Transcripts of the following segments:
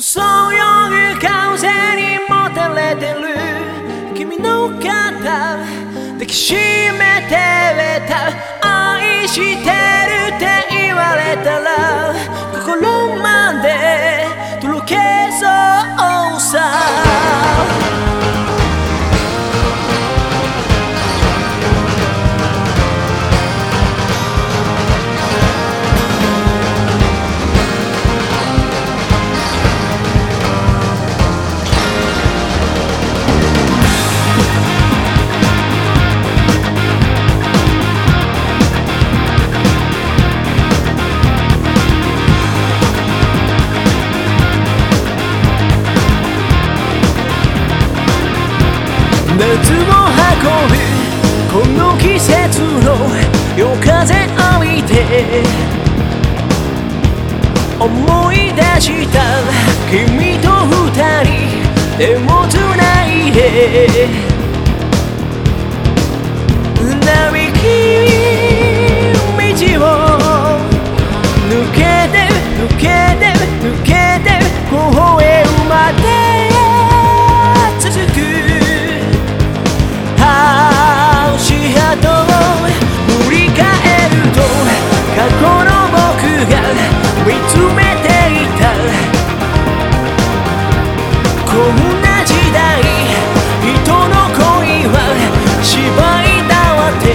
そうよぐ風にもたれてる。君の肩抱きしめて熱の運びこの季節の夜風浴びて思い出した君と二人手もつないで。な並木道を抜け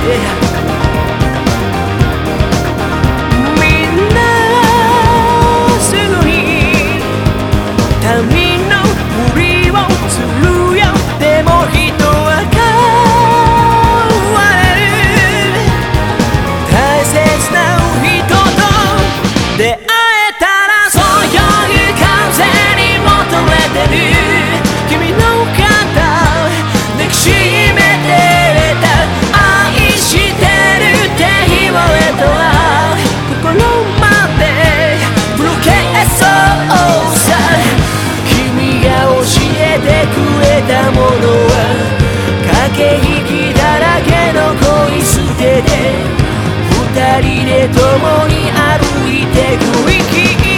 Yeah. け息だらけの恋捨てで二人で共に歩いてく息